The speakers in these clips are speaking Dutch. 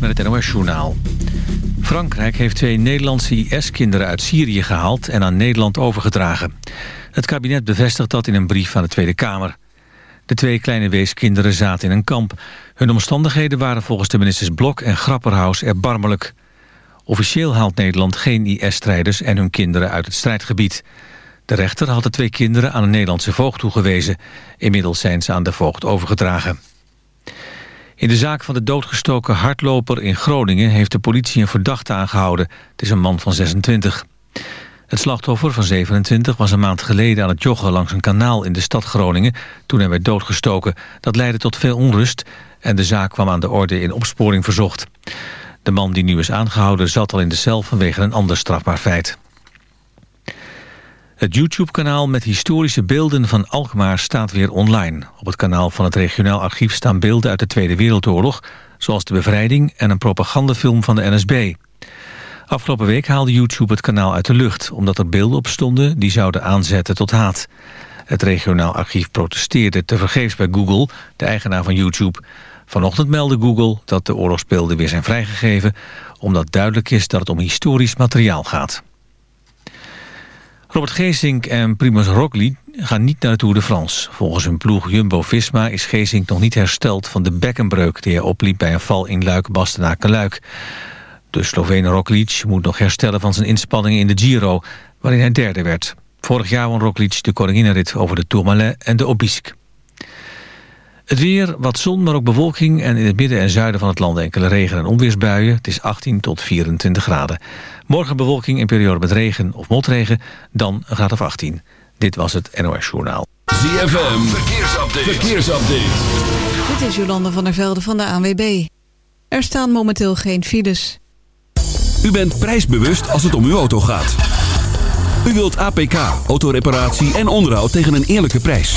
Met het NOS-journaal. Frankrijk heeft twee Nederlandse IS-kinderen uit Syrië gehaald... en aan Nederland overgedragen. Het kabinet bevestigt dat in een brief aan de Tweede Kamer. De twee kleine weeskinderen zaten in een kamp. Hun omstandigheden waren volgens de ministers Blok en Grapperhaus erbarmelijk. Officieel haalt Nederland geen IS-strijders en hun kinderen uit het strijdgebied. De rechter had de twee kinderen aan een Nederlandse voogd toegewezen. Inmiddels zijn ze aan de voogd overgedragen. In de zaak van de doodgestoken hardloper in Groningen... heeft de politie een verdachte aangehouden. Het is een man van 26. Het slachtoffer van 27 was een maand geleden aan het joggen... langs een kanaal in de stad Groningen toen hij werd doodgestoken. Dat leidde tot veel onrust en de zaak kwam aan de orde in opsporing verzocht. De man die nu is aangehouden zat al in de cel vanwege een ander strafbaar feit. Het YouTube-kanaal met historische beelden van Alkmaar staat weer online. Op het kanaal van het regionaal archief staan beelden uit de Tweede Wereldoorlog... zoals de bevrijding en een propagandafilm van de NSB. Afgelopen week haalde YouTube het kanaal uit de lucht... omdat er beelden op stonden die zouden aanzetten tot haat. Het regionaal archief protesteerde tevergeefs bij Google, de eigenaar van YouTube. Vanochtend meldde Google dat de oorlogsbeelden weer zijn vrijgegeven... omdat duidelijk is dat het om historisch materiaal gaat. Robert Geesink en Primoz Roglic gaan niet naar de Tour de France. Volgens hun ploeg Jumbo-Visma is Geesink nog niet hersteld van de bekkenbreuk... die hij opliep bij een val in Luik-Bastenaken-Luik. De Slovene Roglic moet nog herstellen van zijn inspanningen in de Giro... waarin hij derde werd. Vorig jaar won Roglic de koninginnenrit over de Tourmalet en de Obisque. Het weer, wat zon, maar ook bewolking en in het midden en zuiden van het land enkele regen- en onweersbuien. Het is 18 tot 24 graden. Morgen bewolking in periode met regen of motregen, dan een graad of 18. Dit was het NOS Journaal. ZFM, verkeersupdate. verkeersupdate. Dit is Jolande van der Velde van de ANWB. Er staan momenteel geen files. U bent prijsbewust als het om uw auto gaat. U wilt APK, autoreparatie en onderhoud tegen een eerlijke prijs.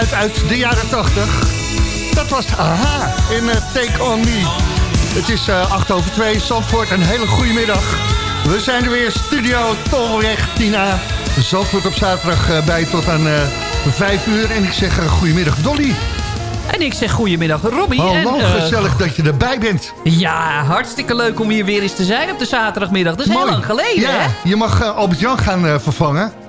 Geluid uit de jaren 80. Dat was Aha in uh, Take On Me. Het is uh, 8 over 2, Zandvoort, een hele goede middag. We zijn er weer, studio Tolweg Tina. Zandvoort op zaterdag uh, bij tot aan 5 uur. En ik zeg goedemiddag Dolly. En ik zeg goedemiddag Robbie. Hallo, en, gezellig dat je erbij bent. Ja, hartstikke leuk om hier weer eens te zijn op de zaterdagmiddag. Dat is Mooi. heel lang geleden, ja, hè? Je mag Albert-Jan gaan vervangen.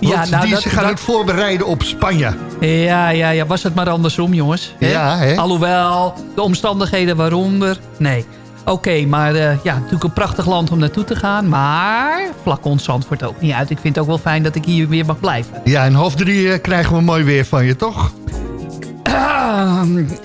Ja, nou, die dat, zich aan het voorbereiden op Spanje. Ja, ja, ja, was het maar andersom, jongens. Hè? Ja, hè? Alhoewel, de omstandigheden waaronder, nee. Oké, okay, maar uh, ja, natuurlijk een prachtig land om naartoe te gaan. Maar vlak ons Zandvoort ook niet uit. Ik vind het ook wel fijn dat ik hier weer mag blijven. Ja, en half drie uh, krijgen we mooi weer van je, toch?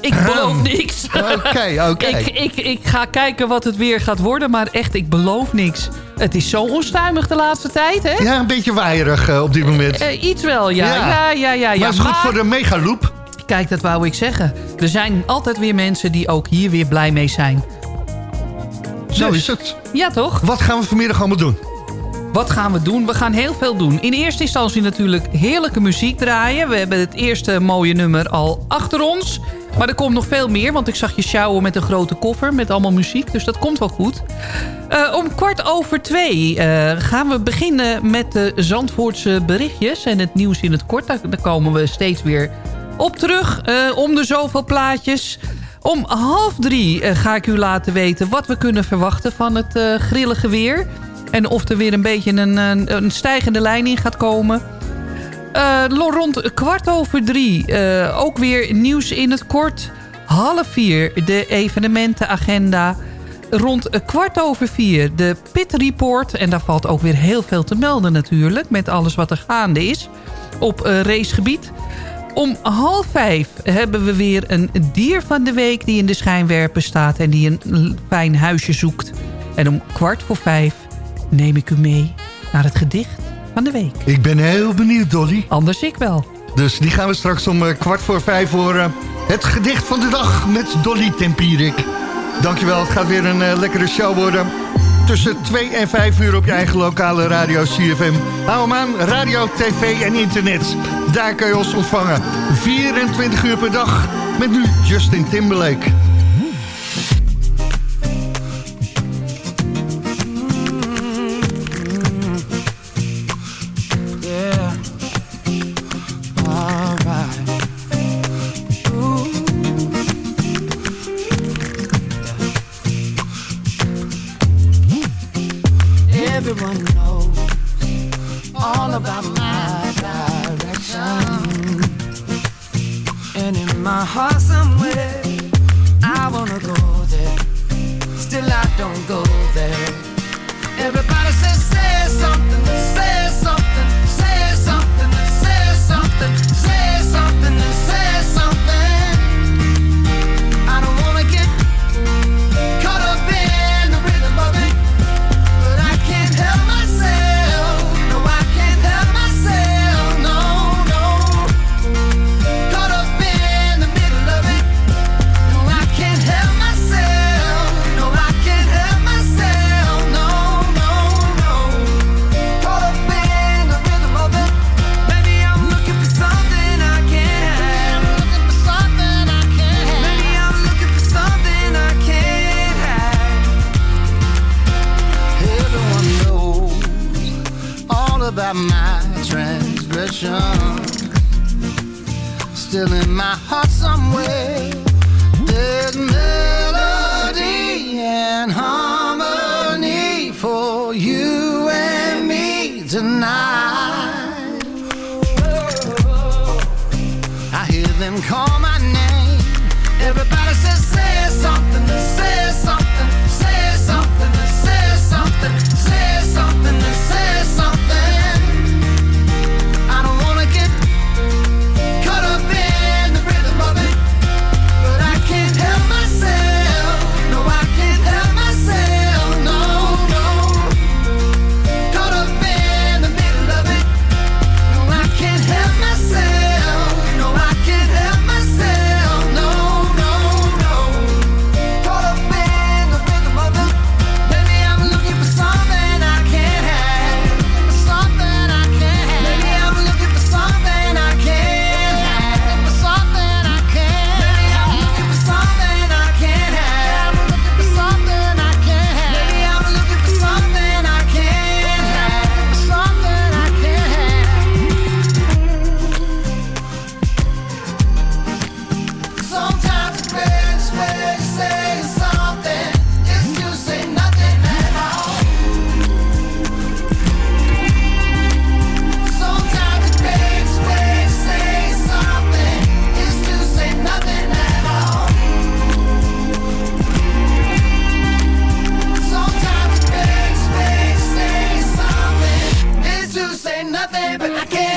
Ik beloof niks. Oké, oké. ik, ik, ik ga kijken wat het weer gaat worden, maar echt, ik beloof niks. Het is zo onstuimig de laatste tijd, hè? Ja, een beetje waaierig uh, op dit moment. Uh, iets wel, ja. Ja, ja, ja. ja, ja. Maar is goed voor de megaloop. Kijk, dat wou ik zeggen. Er zijn altijd weer mensen die ook hier weer blij mee zijn. Zo dus, is het. Ja, toch? Wat gaan we vanmiddag allemaal doen? Wat gaan we doen? We gaan heel veel doen. In eerste instantie natuurlijk heerlijke muziek draaien. We hebben het eerste mooie nummer al achter ons. Maar er komt nog veel meer, want ik zag je sjouwen met een grote koffer... met allemaal muziek, dus dat komt wel goed. Uh, om kwart over twee uh, gaan we beginnen met de Zandvoortse berichtjes... en het nieuws in het kort. Daar, komen we steeds weer op terug. Uh, om de zoveel plaatjes... Om half drie ga ik u laten weten wat we kunnen verwachten van het grillige weer... En of er weer een beetje een, een, een stijgende lijn in gaat komen. Uh, rond kwart over drie uh, ook weer nieuws in het kort. Half vier de evenementenagenda. Rond kwart over vier de Pit Report. En daar valt ook weer heel veel te melden natuurlijk. Met alles wat er gaande is op uh, racegebied. Om half vijf hebben we weer een dier van de week die in de schijnwerper staat. En die een fijn huisje zoekt. En om kwart voor vijf neem ik u mee naar het gedicht van de week. Ik ben heel benieuwd, Dolly. Anders ik wel. Dus die gaan we straks om uh, kwart voor vijf horen. Het gedicht van de dag met Dolly Tempierik. Dankjewel, het gaat weer een uh, lekkere show worden. Tussen 2 en 5 uur op je eigen lokale radio CFM. Hou hem aan, radio, tv en internet. Daar kun je ons ontvangen. 24 uur per dag. Met nu Justin Timberlake. still in my heart somewhere. But I can't.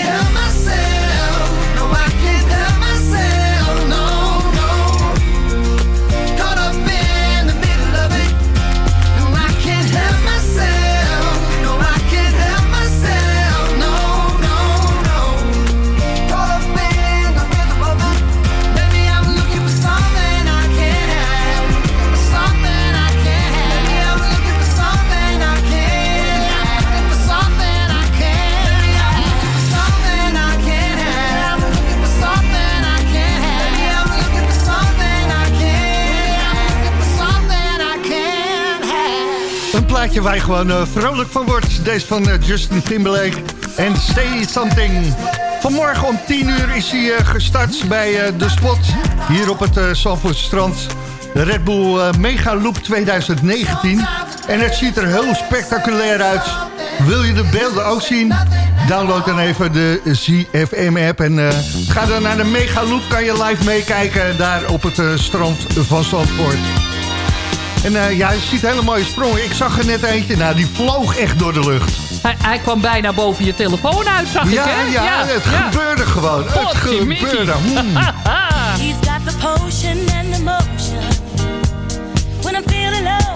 Plaatje waar je gewoon uh, vrolijk van wordt. Deze van uh, Justin Timberlake en Say Something. Vanmorgen om 10 uur is hij uh, gestart bij de spot hier op het uh, strand. De Red Bull Mega Loop 2019. En het ziet er heel spectaculair uit. Wil je de beelden ook zien? Download dan even de ZFM-app en ga dan naar de Mega Loop. Kan je live meekijken daar op het strand van Zandvoort. En uh, ja, je ziet hele mooie sprongen. Ik zag er net eentje, nou die vloog echt door de lucht. Hij, hij kwam bijna boven je telefoon uit, zag ja, ik hè? Ja, ja het ja. gebeurde gewoon. het gebeurde. Hmm. He's got the potion and the motion. When I'm feeling low,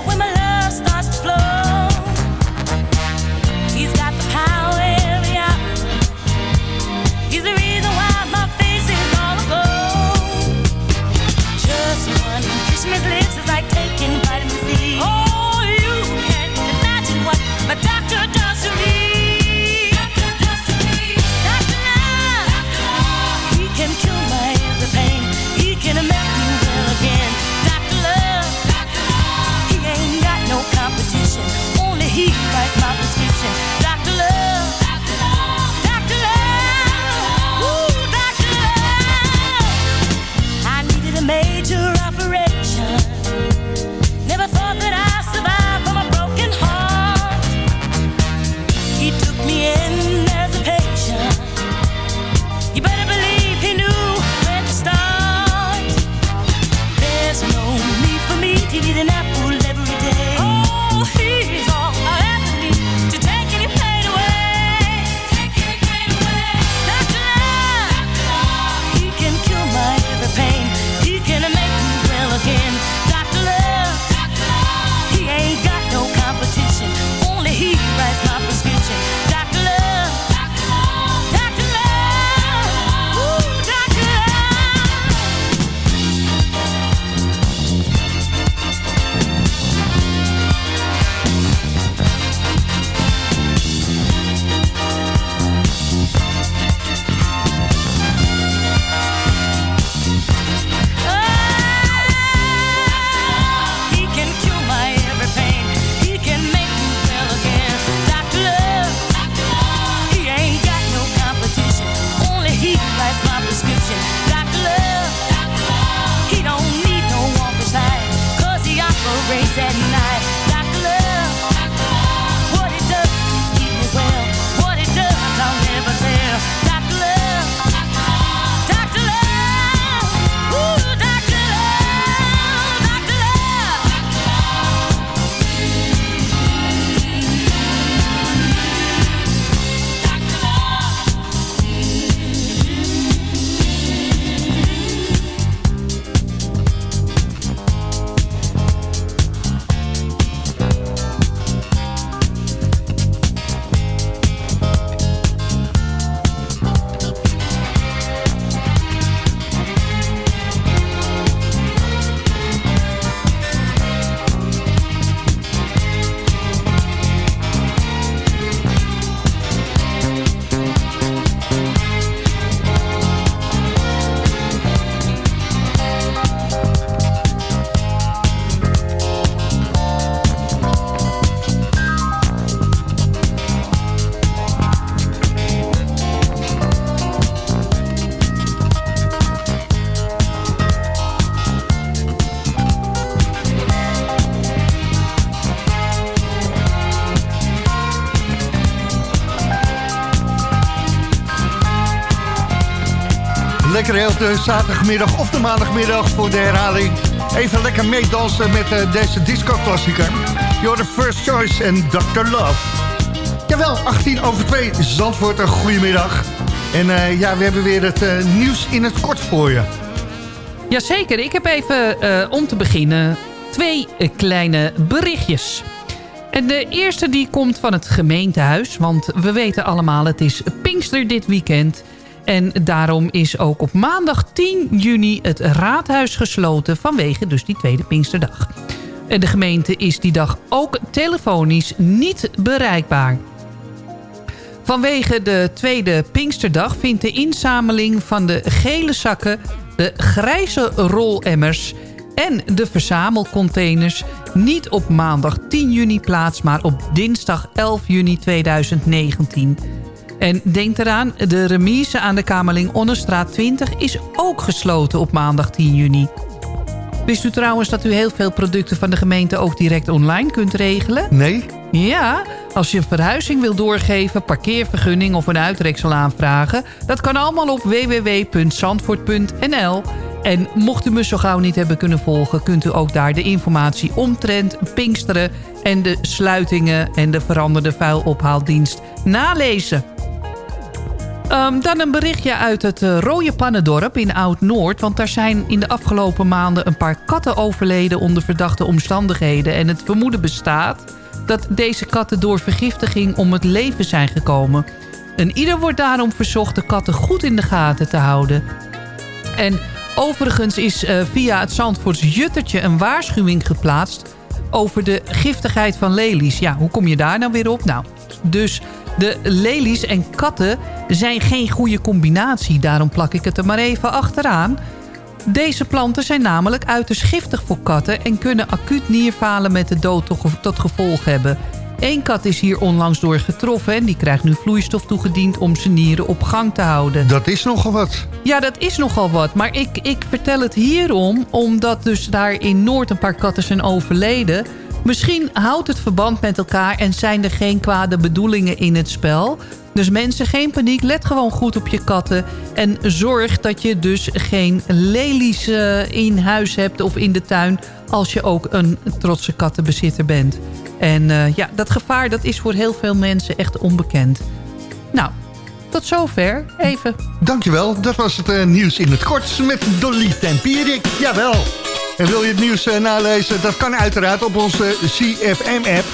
Lekker heel de zaterdagmiddag of de maandagmiddag voor de herhaling. Even lekker meedansen met uh, deze disco-klassieker. You're the first choice en Dr. Love. Jawel, 18 over 2, Zandvoort, een goedemiddag. En uh, ja, we hebben weer het uh, nieuws in het kort voor je. Jazeker, ik heb even om te beginnen twee kleine berichtjes. En de eerste die komt van het gemeentehuis. Want we weten allemaal, het is Pinkster dit weekend. En daarom is ook op maandag 10 juni het raadhuis gesloten... vanwege dus die tweede Pinksterdag. En de gemeente is die dag ook telefonisch niet bereikbaar. Vanwege de tweede Pinksterdag vindt de inzameling van de gele zakken... de grijze rolemmers en de verzamelcontainers niet op maandag 10 juni plaats... maar op dinsdag 11 juni 2019. En denk eraan, de remise aan de Kamerling Onnestraat 20 is ook gesloten op maandag 10 juni. Wist u trouwens dat u heel veel producten van de gemeente ook direct online kunt regelen? Nee. Ja, als je een verhuizing wil doorgeven, parkeervergunning of een uitreksel aanvragen... dat kan allemaal op www.zandvoort.nl. En mocht u me zo gauw niet hebben kunnen volgen... kunt u ook daar de informatie omtrent Pinksteren... en de sluitingen en de veranderde vuilophaaldienst nalezen. Um, dan een berichtje uit het uh, Rode Pannendorp in Oud-Noord. Want daar zijn in de afgelopen maanden een paar katten overleden onder verdachte omstandigheden. En het vermoeden bestaat dat deze katten door vergiftiging om het leven zijn gekomen. En ieder wordt daarom verzocht de katten goed in de gaten te houden. En overigens is uh, via het Zandvoorts Juttertje een waarschuwing geplaatst... over de giftigheid van lelies. Ja, hoe kom je daar nou weer op? Nou, dus de lelies en katten zijn geen goede combinatie. Daarom plak ik het er maar even achteraan. Deze planten zijn namelijk uiterst giftig voor katten... en kunnen acuut nierfalen met de dood tot gevolg hebben. Eén kat is hier onlangs door getroffen... en die krijgt nu vloeistof toegediend om zijn nieren op gang te houden. Dat is nogal wat. Ja, dat is nogal wat. Maar ik, ik vertel het hierom... omdat dus daar in Noord een paar katten zijn overleden... Misschien houdt het verband met elkaar en zijn er geen kwade bedoelingen in het spel. Dus mensen, geen paniek. Let gewoon goed op je katten. En zorg dat je dus geen lelies uh, in huis hebt of in de tuin... als je ook een trotse kattenbezitter bent. En uh, ja, dat gevaar dat is voor heel veel mensen echt onbekend. Nou, tot zover. Even. Dankjewel. Dat was het uh, nieuws in het kort met Dolly Tempierik. Jawel. En wil je het nieuws uh, nalezen? Dat kan uiteraard op onze CFM-app.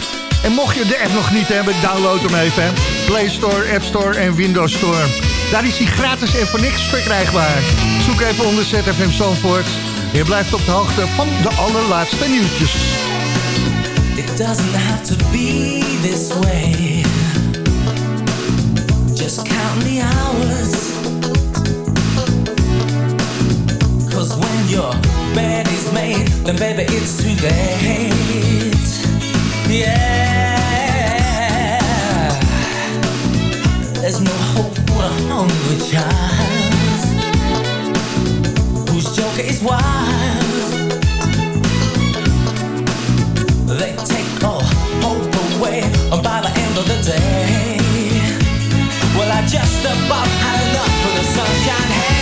En mocht je de app nog niet hebben, download hem even. Play Store, App Store en Windows Store. Daar is hij gratis en voor niks verkrijgbaar. Zoek even onder ZFM Zandvoort. Je blijft op de hoogte van de allerlaatste nieuwtjes. It doesn't have to be this way. Just the hours. When made, then baby it's too late. Yeah. There's no hope for a hungry child whose joker is wild. They take all hope away by the end of the day. Well, I just about had enough of the sunshine. Hey,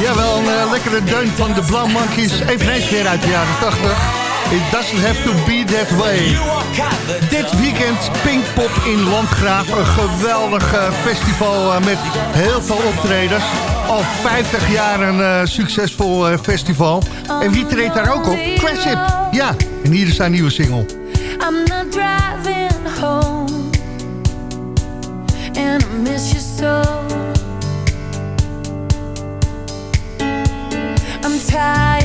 Jawel, een eh, lekkere deun van de Blauw Monkeys. Eveneens weer uit de jaren 80. It doesn't have to be that way. Dit weekend Pinkpop in Landgraaf. Een geweldig eh, festival eh, met heel veel optredens. Al 50 jaar een succesvol festival. En wie treedt daar ook op? Craship. Ja, en hier is zijn nieuwe single. I'm not driving home And I miss you so I'm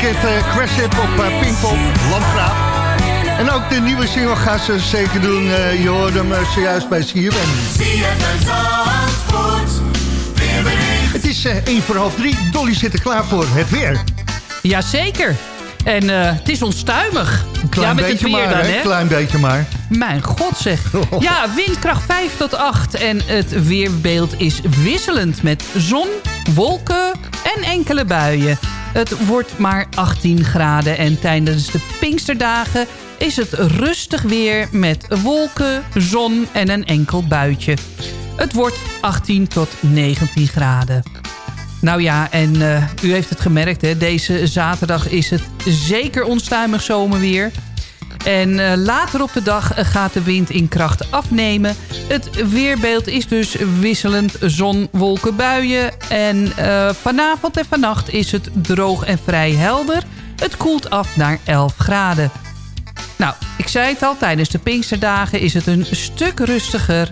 weekend eh Craship op eh, Pinkpop, Landgraaf. En ook de nieuwe single gaan ze zeker doen. Eh, je hoorde hem zojuist bij CFM. Het is eh 1 voor half 3. Dolly zit er klaar voor. Het weer. Jazeker. En eh, het is onstuimig. Klein ja, met het beetje weer maar, dan, hè? hè? Klein beetje maar. Mijn god zeg. Ja, windkracht 5 tot 8. En het weerbeeld is wisselend met zon, wolken en enkele buien. Het wordt maar 18 graden en tijdens de Pinksterdagen is het rustig weer met wolken, zon en een enkel buitje. Het wordt 18 tot 19 graden. Nou ja, en eh, u heeft het gemerkt, hè, deze zaterdag is het zeker onstuimig zomerweer. En eh, later op de dag eh, gaat de wind in kracht afnemen. Het weerbeeld is dus wisselend zon, wolken, buien. En eh, vanavond en vannacht is het droog en vrij helder. Het koelt af naar 11 graden. Nou, ik zei het al, tijdens de Pinksterdagen is het een stuk rustiger.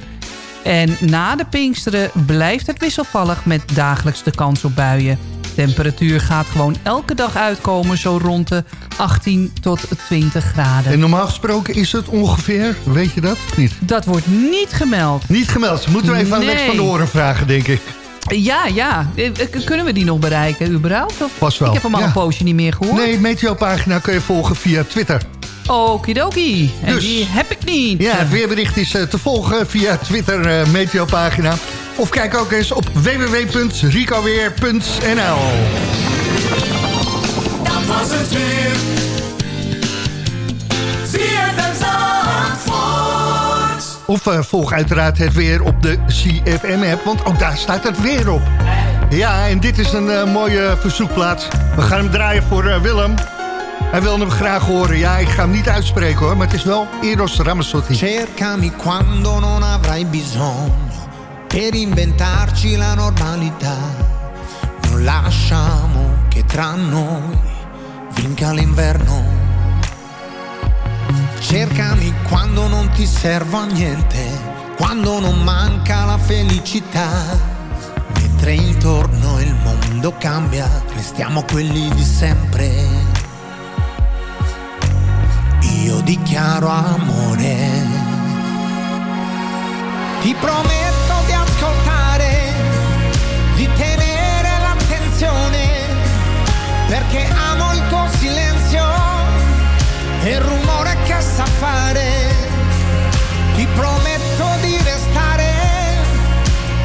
En na de Pinksteren blijft het wisselvallig met dagelijks de kans op buien. Temperatuur gaat gewoon elke dag uitkomen zo rond de 18 tot 20 graden. En normaal gesproken is het ongeveer, weet je dat of niet? Dat wordt niet gemeld. Niet gemeld. Moeten we even aan. Lex van de Oren vragen, denk ik. Ja, ja. Eh, eh, Kunnen we die nog bereiken überhaupt? Of? Pas wel. Ik heb hem al Ja. een poosje niet meer gehoord. Nee, Meteo-pagina kun je volgen via Twitter. Okidoki. En Dus. die heb ik niet. Ja, het weerbericht is eh, te volgen via Twitter Meteo-pagina. Of kijk ook eens op www.ricoweer.nl Dat was het weer. Of eh, volg uiteraard het weer op de CFM-app, want ook daar staat het weer op. Ja, en dit is een eh, mooie verzoekplaats. We gaan hem draaien voor eh, Willem. Hij wil hem graag horen. Ja, ik ga hem niet uitspreken hoor, maar het is wel Eros Ramazzotti. Cercami quando non avrai bisogno per inventarci la normalità. Non lasciamo che tra noi vinca l'inverno. Cercami quando non ti servo a niente, quando non manca la felicità. Mentre intorno il mondo cambia, restiamo quelli di sempre. Io dichiaro amore. Ti prometto di tenere l'attenzione, perché amo il tuo silenzio e il rumore che sa fare. Ti prometto di restare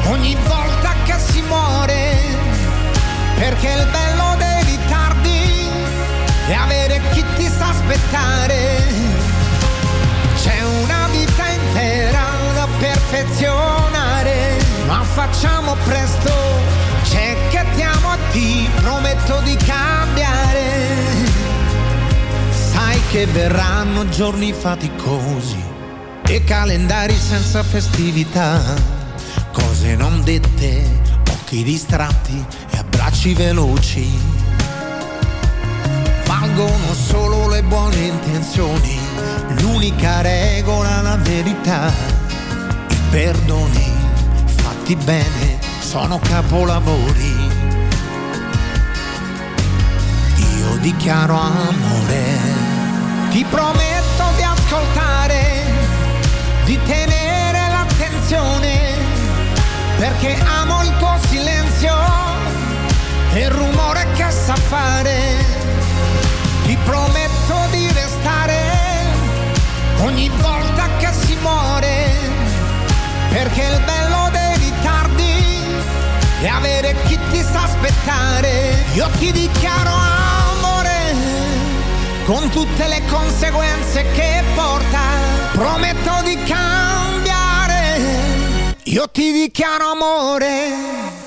ogni volta che si muore, perché il bello dei ritardi è avere chi ti sa aspettare. C'è una vita intera da perfezionare, ma facciamo presto. C'è che ti amo e ti prometto di cambiare. Sai che verranno giorni faticosi e calendari senza festività. Cose non dette, occhi distratti e abbracci veloci. Valgono solo le buone intenzioni, l'unica regola la verità. I perdoni fatti bene sono capolavori. Io dichiaro amore, ti prometto di ascoltare, di tenere l'attenzione, perché amo il tuo silenzio e il rumore che sa fare. Ti prometto di restare ogni volta che si muore, perché il bello è avere chi ti sa aspettare. Io ti dichiaro amore, con tutte le conseguenze che porta, prometto di cambiare. Io ti dichiaro amore.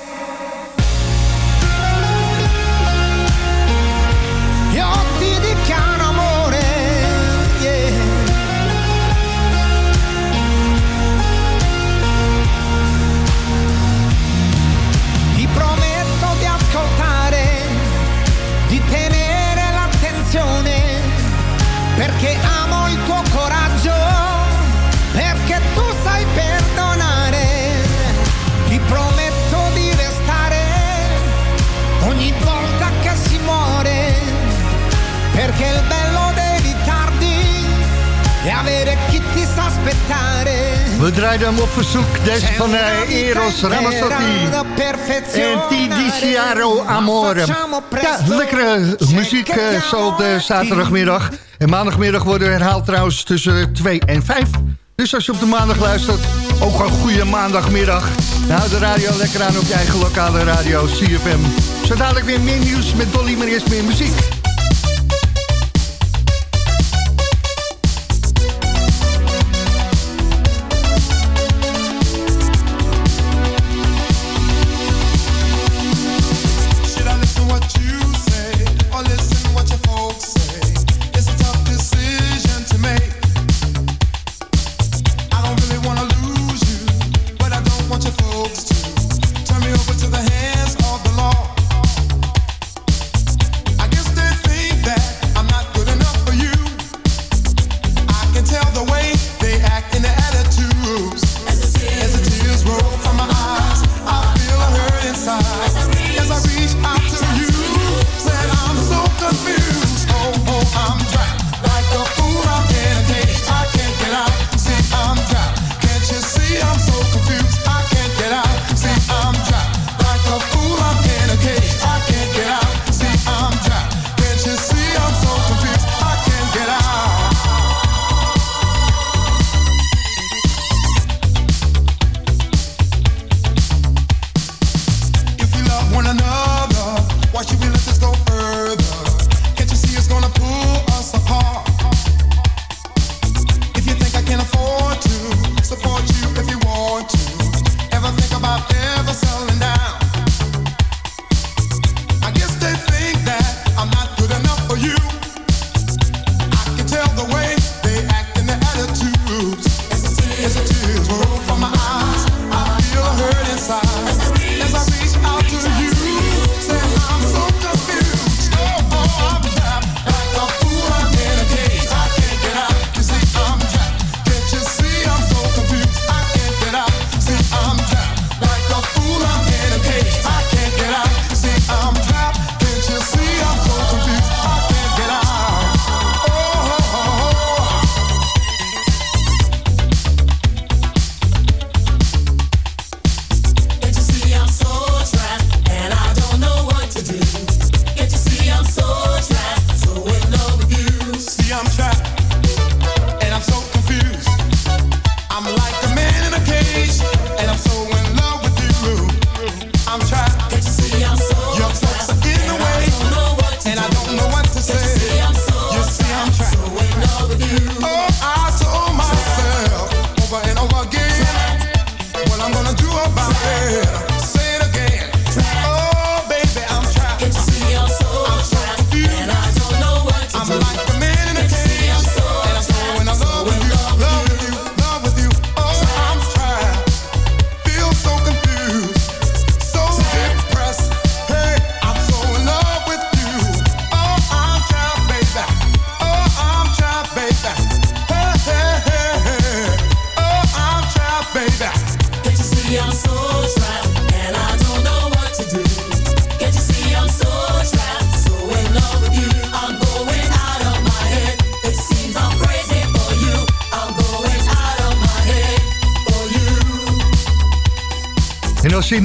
We draaiden hem op verzoek, deze van eh, Eros Ramazzotti. En Ti Diciaro Amore. Ja, lekkere muziek eh, zo op de zaterdagmiddag. En maandagmiddag worden we herhaald trouwens tussen 2 en 5. Dus als je op de maandag luistert, ook een goede maandagmiddag. Nou, de radio lekker aan op je eigen lokale radio, CFM. Zo dadelijk weer meer nieuws met Dolly, maar eerst meer muziek.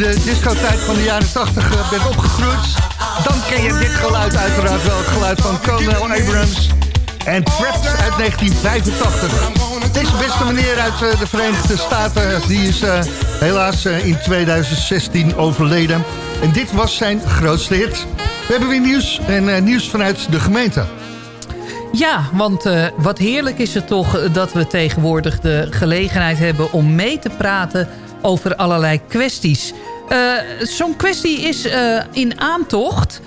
De discotijd van de jaren 80 eh, bent opgegroeid... dan ken je dit geluid uiteraard wel. Het geluid van Colonel Abrams en Trapped uit 1985. Deze beste meneer uit eh, de Verenigde Staten... die is eh, helaas in 2016 overleden. En dit was zijn grootste hit. We hebben weer nieuws en nieuws vanuit de gemeente. Ja, want wat heerlijk is het toch dat we tegenwoordig de gelegenheid hebben om mee te praten over allerlei kwesties. Eh, Zo'n kwestie is eh, in aantocht.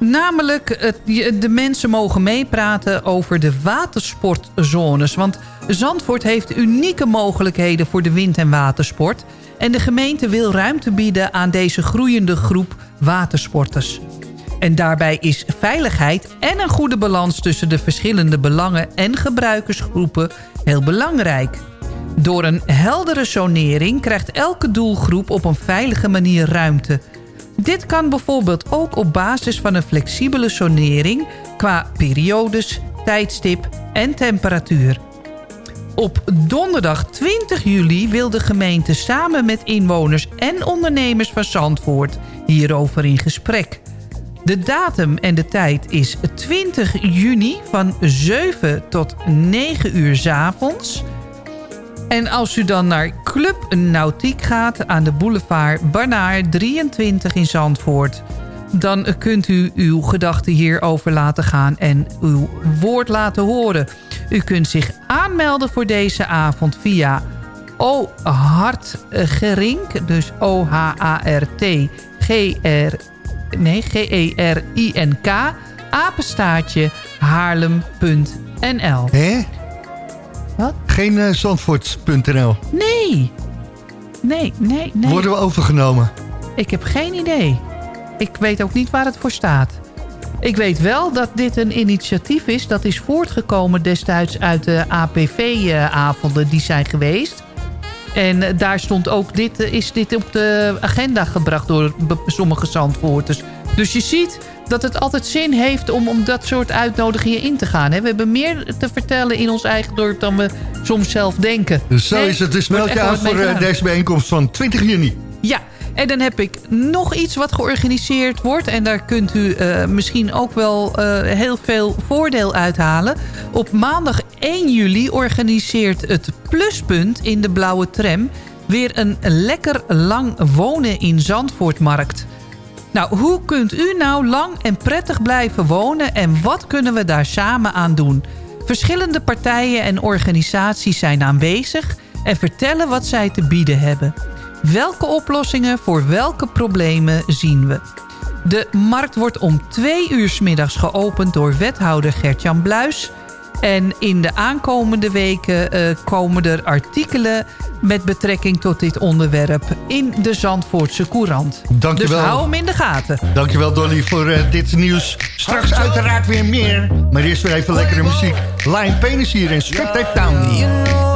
Namelijk, je- de mensen mogen meepraten over de watersportzones. Want Zandvoort heeft unieke mogelijkheden voor de wind- en watersport. En de gemeente wil ruimte bieden aan deze groeiende groep watersporters. En daarbij is veiligheid en een goede balans tussen de verschillende belangen en gebruikersgroepen heel belangrijk. Door een heldere zonering krijgt elke doelgroep op een veilige manier ruimte. Dit kan bijvoorbeeld ook op basis van een flexibele zonering qua periodes, tijdstip en temperatuur. Op donderdag 20 juli wil de gemeente samen met inwoners en ondernemers van Zandvoort hierover in gesprek. De datum en de tijd is 20 juni van 7 tot 9 uur 's avonds. En als u dan naar Club Nautiek gaat aan de boulevard Barnaar 23 in Zandvoort... dan kunt u uw gedachten hierover laten gaan en uw woord laten horen. U kunt zich aanmelden voor deze avond via O Hartgerink, dus O-H-A-R-T G-R... Nee, G-E-R-I-N-K, apenstaartje haarlem.nl. Hè? Wat? Geen eh, Zandvoort.nl. Nee. Nee, nee, nee. Worden we overgenomen? Ik heb geen idee. Ik weet ook niet waar het voor staat. Ik weet wel dat dit een initiatief is... dat is voortgekomen destijds uit de APV-avonden die zijn geweest. En eh, daar stond ook dit, eh, is dit op de agenda gebracht door sommige zandvoorters. Dus je ziet dat het altijd zin heeft om, om dat soort uitnodigingen in te gaan. hè. We hebben meer te vertellen in ons eigen dorp dan we soms zelf denken. Dus zo Nee, is het. Dus meld je aan voor eh, deze bijeenkomst van 20 juni. Ja, en dan heb ik nog iets wat georganiseerd wordt. En daar kunt u eh, misschien ook wel eh, heel veel voordeel uithalen. Op maandag 1 juli organiseert het Pluspunt in de Blauwe Tram... weer een lekker lang wonen in Zandvoortmarkt. Nou, hoe kunt u nou lang en prettig blijven wonen... en wat kunnen we daar samen aan doen? Verschillende partijen en organisaties zijn aanwezig... en vertellen wat zij te bieden hebben. Welke oplossingen voor welke problemen zien we? De markt wordt om twee uur 's middags geopend door wethouder Gertjan Bluis... En in de aankomende weken eh, komen er artikelen met betrekking tot dit onderwerp in de Zandvoortse Courant. Dankjewel. Dus hou hem in de gaten. Dankjewel Dolly voor eh, dit nieuws. Straks uiteraard weer meer. Maar eerst weer even lekkere muziek. Lion Pain is hier in Strip Town.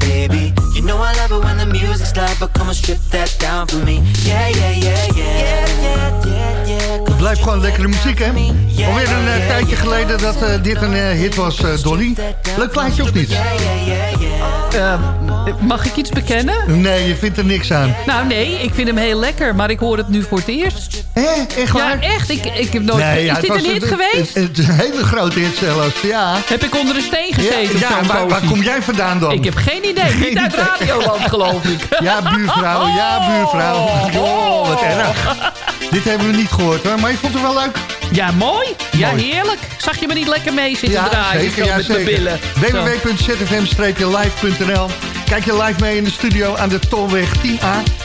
baby. You know I love it when the music's loud, but come on, strip that down for me. Yeah, yeah, yeah, yeah. Yeah, yeah, yeah, yeah. Het blijft gewoon lekkere muziek, hè? Alweer een eh, tijdje geleden dat eh, dit een eh, hit was, Dolly. Leuk plaatje of niet? Mag ik iets bekennen? Nee, je vindt er niks aan. Nou nee, ik vind hem heel lekker, maar ik hoor het nu voor het eerst. Hé, echt waar? Ja, echt. Ik, ik heb nooit... Nee, ja, is dit een hit geweest? Het, is een hele grote hit zelfs, ja. Heb ik onder de steen gezeten? Ja, waar, waar kom jij vandaan dan? Ik heb geen idee. Geen Niet uit. Radioland, geloof ik. Ja, buurvrouw, ja, buurvrouw. Oh, wat erg. Dit hebben we niet gehoord hoor, maar je vond het wel leuk. Ja, mooi. Ja, Mooi. heerlijk. Zag je me niet lekker mee zitten Ja, draaien? zeker, ja, met zeker. billen. Zo. www.zfm-live.nl Kijk je live mee in de studio aan de Tolweg 10A.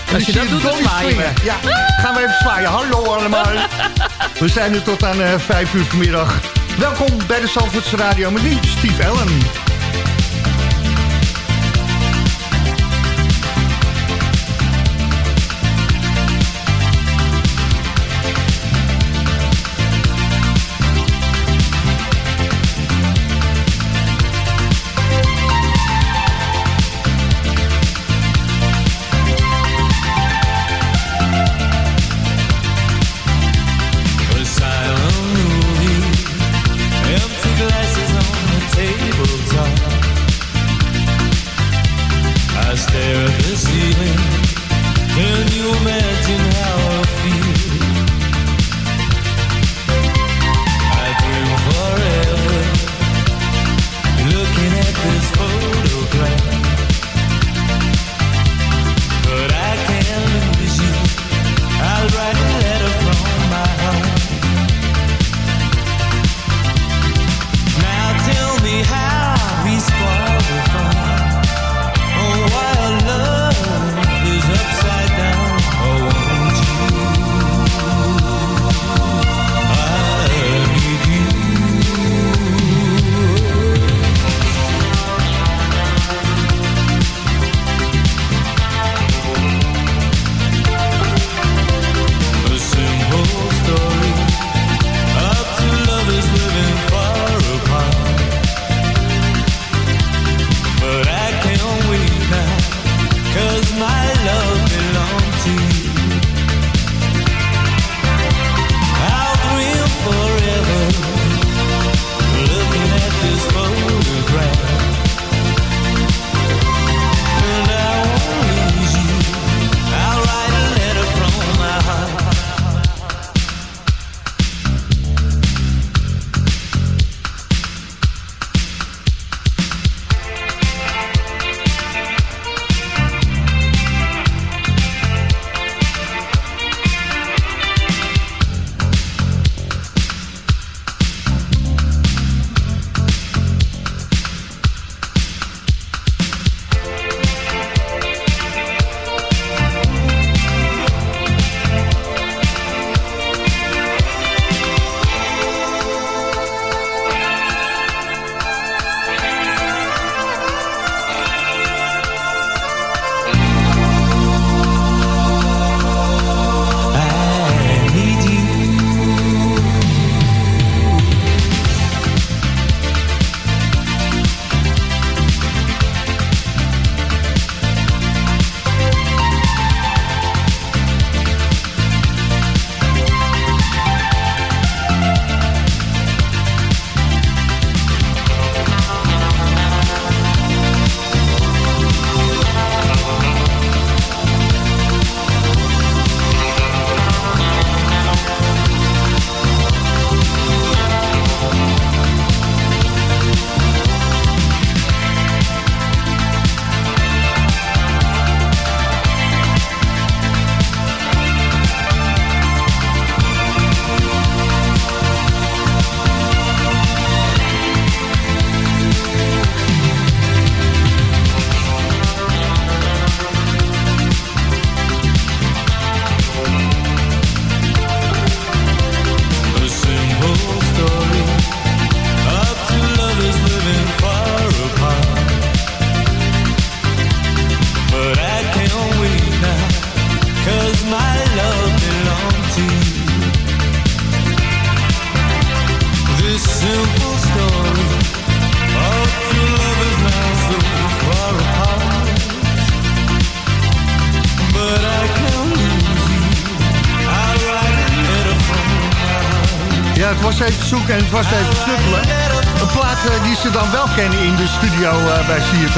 En Als je dat doet, dan zwaaien. Ja, gaan we even zwaaien. Hallo allemaal. we zijn er tot aan eh 5 uur vanmiddag. Welkom bij de Zandvoortse Radio met nu Steve Allen.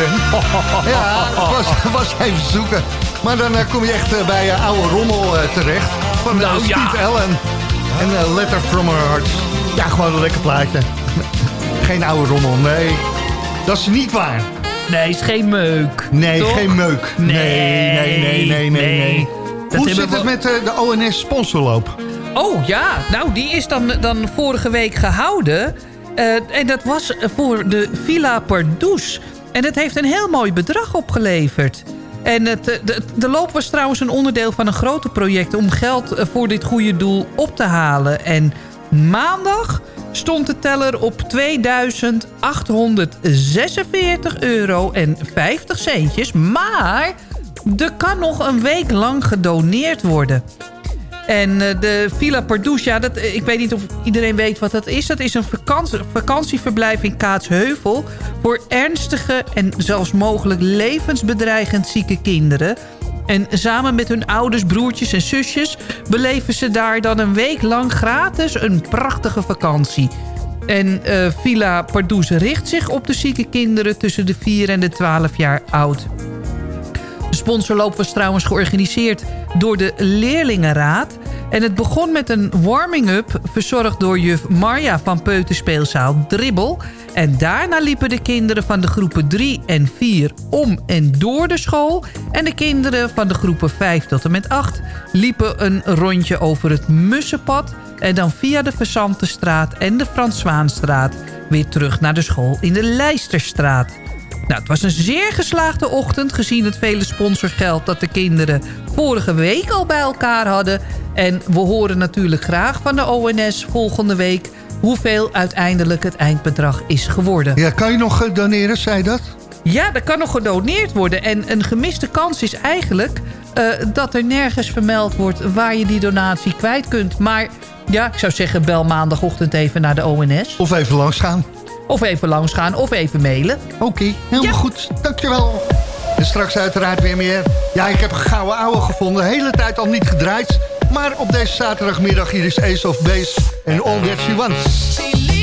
Ja, het was, was even zoeken. Maar dan eh, kom je echt eh, bij eh, oude rommel terecht. Van Nou, ja. Steve Allen. En Letter from Her Heart. Ja, gewoon een lekker plaatje. Geen oude rommel, nee. Dat is niet waar. Nee, is geen meuk. Nee, Toch? geen meuk. Nee, nee, nee, nee, nee. nee. Dat Hoe zit het met de ONS sponsorloop? Oh ja, nou die is dan, dan vorige week gehouden. Eh, en dat was voor de Villa Pardoes. En het heeft een heel mooi bedrag opgeleverd. En het, eh, de, de loop was trouwens een onderdeel van een groter project... om geld eh, voor dit goede doel op te halen. En maandag stond de teller op 2846 euro en 50 centjes. Maar er kan nog een week lang gedoneerd worden. En eh, de Villa Pardoes, ja, dat, eh, ik weet niet of iedereen weet wat dat is. Dat is een vakantie, vakantieverblijf in Kaatsheuvel... voor ernstige en zelfs mogelijk levensbedreigend zieke kinderen. En samen met hun ouders, broertjes en zusjes... beleven ze daar dan een week lang gratis een prachtige vakantie. En eh, Villa Pardoes richt zich op de zieke kinderen... tussen de 4 en de 12 jaar oud. De sponsorloop was trouwens georganiseerd door de Leerlingenraad. En het begon met een warming-up verzorgd door juf Marja van Peuterspeelzaal Dribbel. En daarna liepen de kinderen van de groepen 3 en 4 om en door de school. En de kinderen van de groepen 5 tot en met 8 liepen een rondje over het Mussenpad... en dan via de Verzantenstraat en de Frans Zwaanstraat... weer terug naar de school in de Leisterstraat. Nou, het was een zeer geslaagde ochtend gezien het vele sponsorgeld dat de kinderen vorige week al bij elkaar hadden. En we horen natuurlijk graag van de ONS volgende week hoeveel uiteindelijk het eindbedrag is geworden. Ja, kan je nog eh, doneren, zei dat? Ja, er kan nog gedoneerd worden. En een gemiste kans is eigenlijk eh, dat er nergens vermeld wordt waar je die donatie kwijt kunt. Maar ja, ik zou zeggen bel maandagochtend even naar de ONS. Of even langs gaan. Of even langs gaan, of even mailen. Oké, helemaal goed. Dankjewel. En straks uiteraard weer meer. Ja, ik heb een gouden ouwe gevonden. De hele tijd al niet gedraaid. Maar op deze zaterdagmiddag hier is Ace of Base en All That She Wants.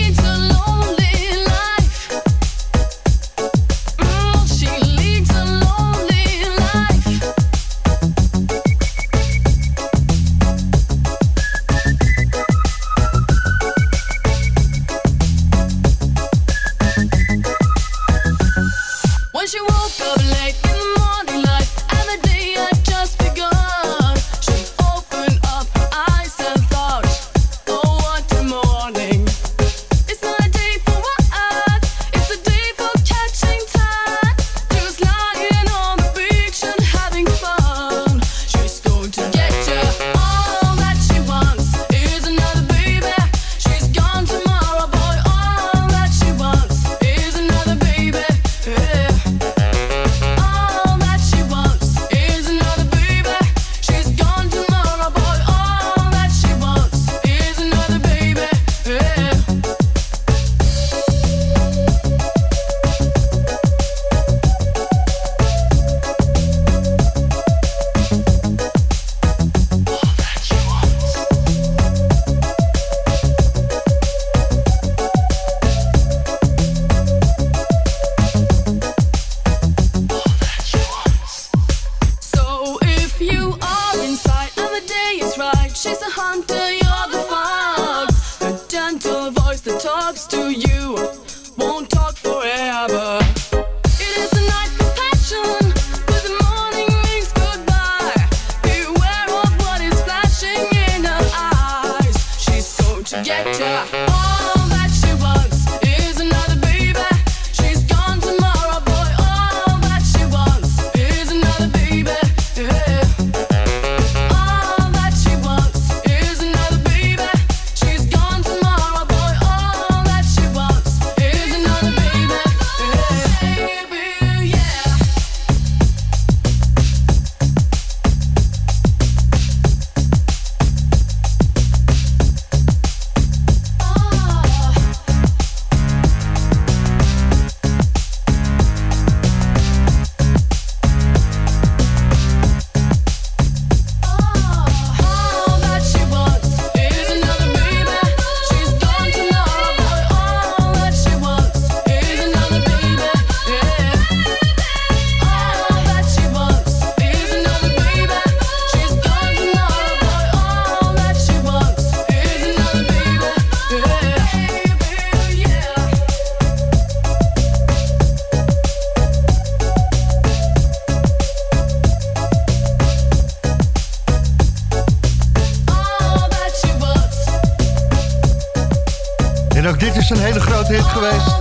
Een hele grote hit geweest.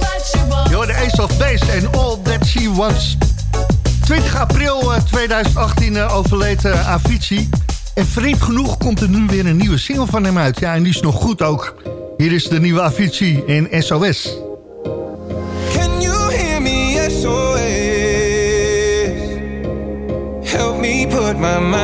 Je hoorde Ace of Base en All That She Wants. 20 april eh, 2018 eh, overleed eh, Avicii. En vreemd genoeg komt er nu weer een nieuwe single van hem uit. Ja, en die is nog goed ook. Hier is de nieuwe Avicii in SOS. Can you hear me? SOS. Help me put my mind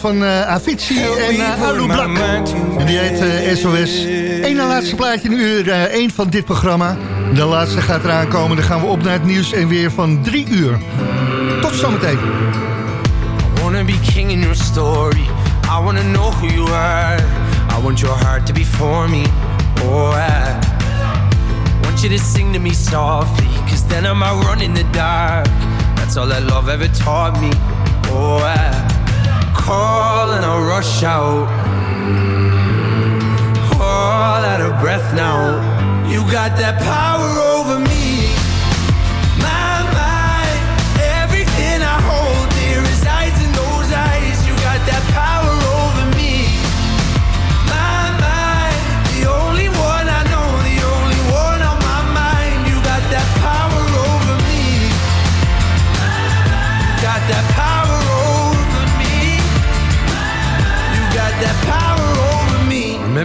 Van eh, Avicii en uh, Alu Blak. En die heet eh, SOS. Eén na laatste plaatje in uur 1 van dit programma. De laatste gaat eraan komen. Dan gaan we op naar het nieuws en weer van drie uur. Tot zometeen. I wanna be king in your story. I wanna know who you are. I want your heart to be for me. Oh, I want you to sing to me softly. Cause then I might run in the dark. That's all that love ever taught me. Oh, I call and I rush out. All out of breath now. You got that power over me.